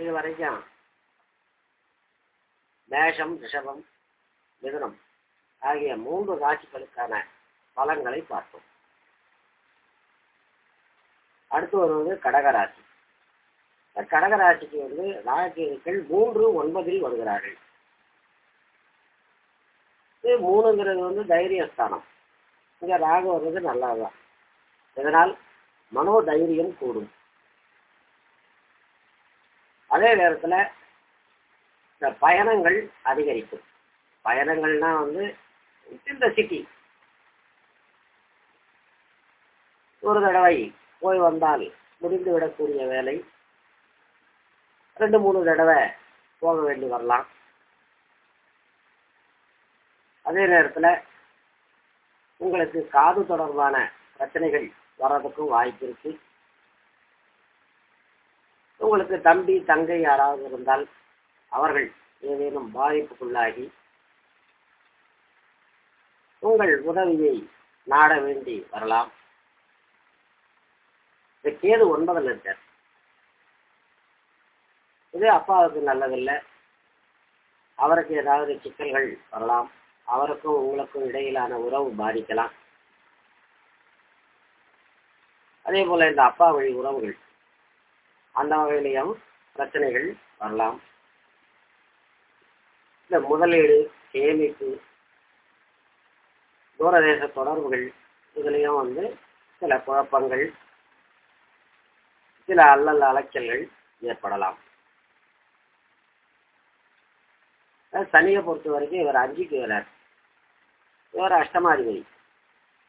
இது வரைக்கும் மேஷம் ரிஷபம் மிதுனம் ஆகிய மூன்று ராசிகளுக்கான பலன்களை பார்த்தோம் அடுத்து வருவது கடகராசி. இந்த கடகராசிக்கு வந்து ராஜகேதுக்கள் மூன்று ஒன்பதில் வருகிறார்கள். இது மூணுங்கிறது வந்து தைரியஸ்தானம். இங்க ராகு வர்றது நல்லதுதான் இதனால் மனோதைரியம் கூடும். அதே நேரத்துல இந்த பயணங்கள் அதிகரிக்கும். பயணங்கள்னா வந்து இந்த சிட்டி ஒரு தடவை போய் வந்தால் முடிந்து விடக்கூடிய வேலை. ரெண்டு மூணு தடவை போக வேண்டி வரலாம். அதே நேரத்தில் உங்களுக்கு காது தொடர்பான பிரச்சனைகள் வர்றதுக்கும் வாய்ப்பு இருக்குது உங்களுக்கு தம்பி தங்கை யாராவது இருந்தால் அவர்கள் ஏதேனும் பாதிப்புக்குள்ளாகி உங்கள் உதவியை நாட வேண்டி வரலாம். இந்த கேது ஒன்பதில் இருக்கார். இது அப்பாவுக்கு நல்லதில்லை. அவருக்கு ஏதாவது சிக்கல்கள் வரலாம். அவருக்கும் உங்களுக்கும் இடையிலான உறவு பாதிக்கலாம். அதே போல இந்த அப்பா வழி உறவுகள். அந்த வகையிலையும் பிரச்சனைகள் வரலாம். இந்த முதலீடு சேமிப்பு தூரதேச தொடர்புகள் இதுலேயும் வந்து சில குழப்பங்கள் சில அல்லல் அலைச்சல்கள் ஏற்படலாம். சனியை பொறுத்த வரைக்கும் இவர் அஞ்சுக்கு வரார் இவர் அஷ்டமாதிபதி.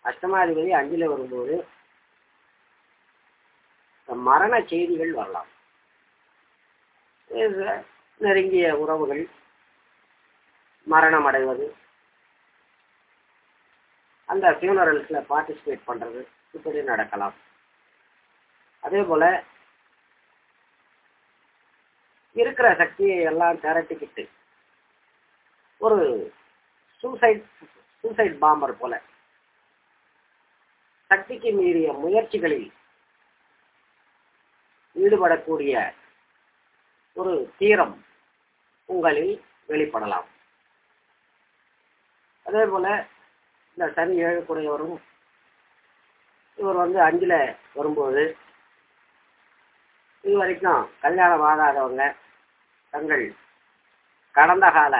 அஷ்டமாதிபதி அஞ்சில் வரும்போது மரண செய்திகள் வரலாம். நெருங்கிய உறவுகள் மரணம் அடைவது அந்த ஃபியூனரல்ஸில் பார்ட்டிசிபேட் பண்ணுறது இப்படி நடக்கலாம். அதே போல் இருக்கிற சக்தியை எல்லாம் திரட்டிக்கிட்டு ஒரு சூசைட் சூசைட் பாம்பர் போல சக்திக்கு மீறிய முயற்சிகளில் ஈடுபடக்கூடிய ஒரு தீரம் உங்களில் வெளிப்படலாம். அதே போல இந்த சனி ஏழுக்குடையவரும் இவர் வந்து அஞ்சில் வரும்போது இது வரைக்கும் கல்யாணம் ஆகாதவங்க தங்கள் கடந்த கால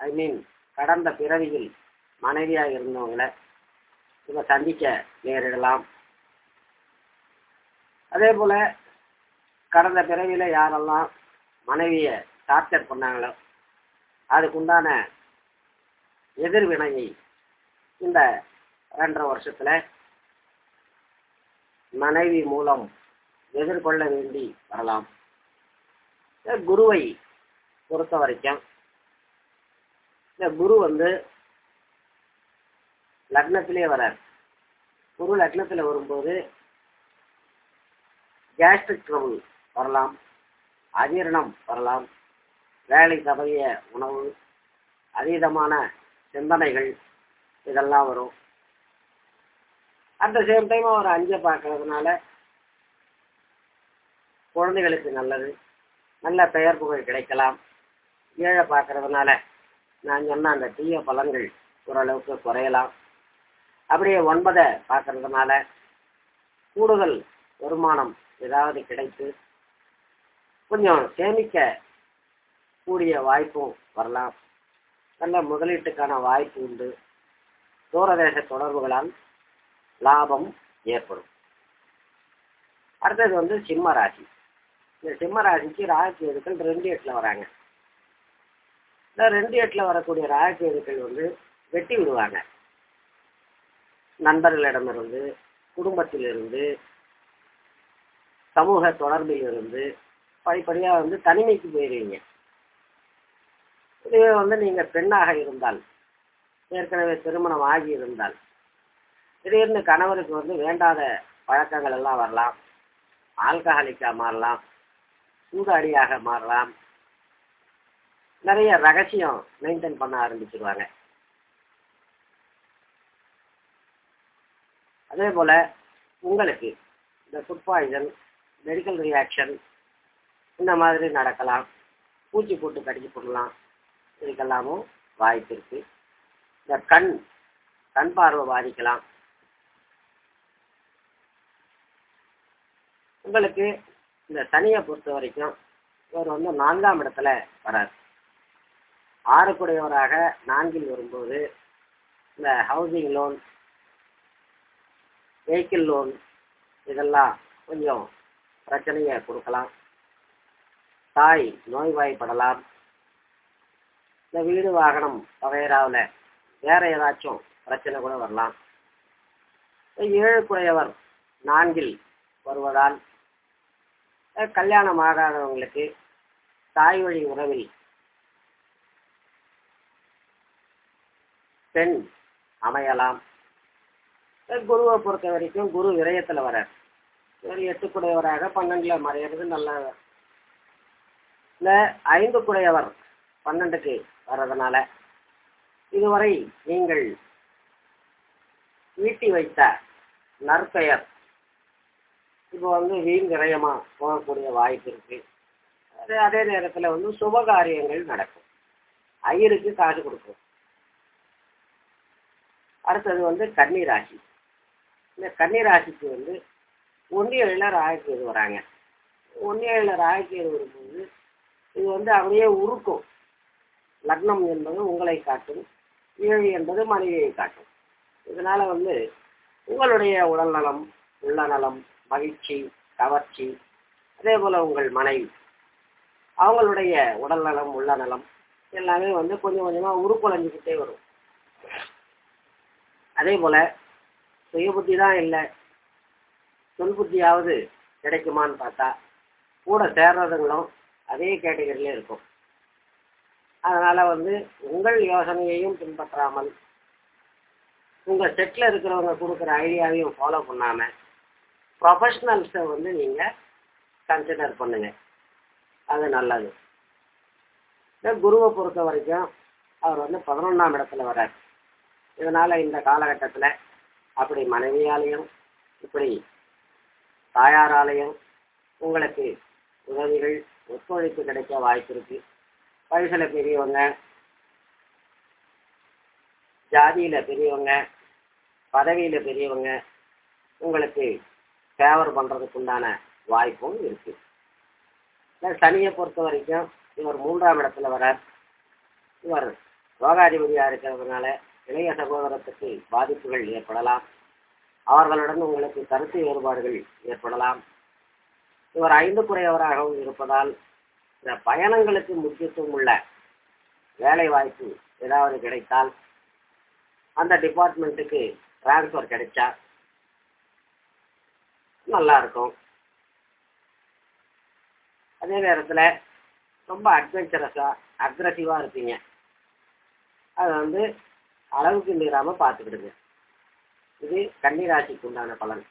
ஐ மீன் கடந்த பிறவியில் மனைவியாக இருந்தவங்கள இவங்க சந்திக்க நேரிடலாம். அதே போல கடந்த பிறவியில் யாரெல்லாம் மனைவியை டார்ச்சர் பண்ணாங்களோ அதுக்குண்டான எதிர்வினையை இந்த ரெண்டரை வருஷத்துல மனைவி மூலம் எதிர்கொள்ள வேண்டி வரலாம். குருவை பொறுத்த வரைக்கும் இந்த குரு வந்து லக்னத்திலே வரார். குரு லக்னத்தில் வரும்போது கேஸ்ட்ரிக் ட்ரபுள் வரலாம். அஜீரணம் வரலாம். வேலை தவறிய உணவு அதீதமான சிந்தனைகள் இதெல்லாம் வரும். அட் த சேம் டைம் அவர் அஞ்சை பார்க்கறதுனால குழந்தைகளுக்கு நல்லது. நல்ல பெயர் புகழ் கிடைக்கலாம். ஏழை பார்க்கறதுனால நான் சொன்ன அந்த தீய பலன்கள் ஓரளவுக்கு குறையலாம். அப்படியே ஒன்பதை பார்க்கறதுனால கூடுதல் வருமானம் ஏதாவது கிடைத்து கொஞ்சம் சேமிக்க கூடிய வாய்ப்பும் வரலாம். நல்ல முதலீட்டுக்கான வாய்ப்பு உண்டு. தூரதேச தொடர்புகளால் லாபம் ஏற்படும். அடுத்தது வந்து சிம்ம ராசி. இந்த சிம்ம ராசிக்கு ராகக்கேதுக்கள் ரெண்டு எட்டில் வராங்க. இந்த ரெண்டு எட்டில் வரக்கூடிய ராகக்கேதுக்கள் வந்து வெட்டி விடுவாங்க. நண்பர்களிடமிருந்து குடும்பத்திலிருந்து சமூக தொடர்பிலிருந்து படிப்படியாக வந்து தனிமைக்கு போயிடுவீங்க இதுவே வந்து நீங்கள் பெண்ணாக இருந்தால் ஏற்கனவே திருமணம் ஆகி இருந்தால் திடீர்னு கணவருக்கு வந்து வேண்டாத பழக்கங்கள் எல்லாம் வரலாம். ஆல்கஹாலிக்காக மாறலாம் சூதாடியாக மாறலாம். நிறைய ரகசியம் மெயின்டைன் பண்ண ஆரம்பிச்சிருவாங்க. அதே போல் உங்களுக்கு இந்த ஃபுட் பாய்சன் மெடிக்கல் ரியாக்ஷன் இந்த மாதிரி நடக்கலாம். பூச்சி போட்டு கடிச்சு போடலாம். இதுக்கெல்லாமும் வாய்ப்பு இருக்கு. இந்த கண் கண் பார்வை பாதிக்கலாம். உங்களுக்கு இந்த சனியை பொறுத்த வரைக்கும் இவர் வந்து நான்காம் இடத்துல வரார். ஆறுக்குடையவராக நான்கில் வரும்போது இந்த ஹவுசிங் லோன் வெஹிக்கிள் லோன் இதெல்லாம் கொஞ்சம் பிரச்சனையை கொடுக்கலாம். தாய் நோய்வாய்ப்படலாம். இந்த வீடு வாகனம் வகைராவில் வேற ஏதாச்சும் பிரச்சனை கூட வரலாம். ஏழு குறையவர் நான்கில் வருவதால் கல்யாணம் ஆகாதவங்களுக்கு தாய் வழி உறவில் பெண் அமையலாம். குருவை பொறுத்த வரைக்கும் குரு விரயத்தில் வரார் ஒரு எட்டுக்குடையவராக பன்னெண்டில் மறையிறது நல்ல ஐந்து குடையவர் பன்னெண்டுக்கு வர்றதுனால இதுவரை நீங்கள் ஈட்டி வைத்த நற்பெயர். இப்போ வந்து வீண் விரயமா போகக்கூடிய வாய்ப்பு இருக்கு. அதே அதே நேரத்தில் வந்து சுபகாரியங்கள் நடக்கும். ஐயருக்கு காசு கொடுக்கும். அடுத்தது வந்து கன்னிராசி. இந்த கன்னிராசிக்கு வந்து ஒன்றியலில் ராயக்கேது வராங்க. ஒன்றியலில் ராயக்கேது வரும்போது இது வந்து அப்படியே உருக்கும். லக்னம் என்பது உங்களை காட்டும் ஏழு என்பது மனைவியை காட்டும். இதனால வந்து உங்களுடைய உடல் நலம் உள்ள நலம் மகிழ்ச்சி கவர்ச்சி அதே போல உங்கள் மனைவி அவங்களுடைய உடல் நலம் உள்ள நலம் எல்லாமே வந்து கொஞ்சம் கொஞ்சமாக உருக்குலைஞ்சிக்கிட்டே வரும். அதே போல சுய புத்தி தான் இல்லை. சொல் புத்தியாவது கிடைக்குமான்னு பார்த்தா கூட சேர்றதுங்களும் அதே கேட்டகரியில் இருக்கும். அதனால் வந்து உங்கள் யோசனையையும் பின்பற்றாமல் உங்கள் செட்டில் இருக்கிறவங்க கொடுக்குற ஐடியாவையும் ஃபாலோ பண்ணாமல் ப்ரொஃபஷ்னல்ஸை வந்து நீங்கள் கன்சிடர் பண்ணுங்க. அது நல்லது. இந்த குருவை பொறுத்த வரைக்கும் அவர் வந்து பதினொன்றாம் இடத்துல வர்றார். இதனால் இந்த காலகட்டத்தில் அப்படி மனைவியாலையும் இப்படி தாயாராலையும் உங்களுக்கு உதவிகள் ஒத்துழைப்பு கிடைக்க வாய்ப்பு இருக்கு. வயசுல பெரியவங்க ஜாதியில பெரியவங்க பதவியில பெரியவங்க உங்களுக்கு ஃபேவர் பண்றதுக்கு உண்டான வாய்ப்பும் இருக்கு. சனியை பொறுத்த வரைக்கும் இவர் மூன்றாம் இடத்துல வர இவர் ரோகாதிபதியா இருக்கிறதுனால இளைய சகோதரத்துக்கு பாதிப்புகள் ஏற்படலாம். அவர்களுடன் உங்களுக்கு கருத்து வேறுபாடுகள் ஏற்படலாம். இவர் ஐந்து குறையவராகவும் இருப்பதால் இந்த பயணங்களுக்கு முக்கியத்துவம் உள்ள வேலை வாய்ப்பு ஏதாவது கிடைத்தால் அந்த டிபார்ட்மெண்ட்டுக்கு டிரான்ஸ்ஃபர் கிடைச்சா நல்லா இருக்கும் அதே நேரத்தில் ரொம்ப அட்வென்ச்சரஸாக அக்ரஸிவாக இருப்பீங்க. அதை வந்து அளவுக்கு மீறாமல் பார்த்துக்கிடுங்க. இது கன்னிராசிக்கு உண்டான பலன்.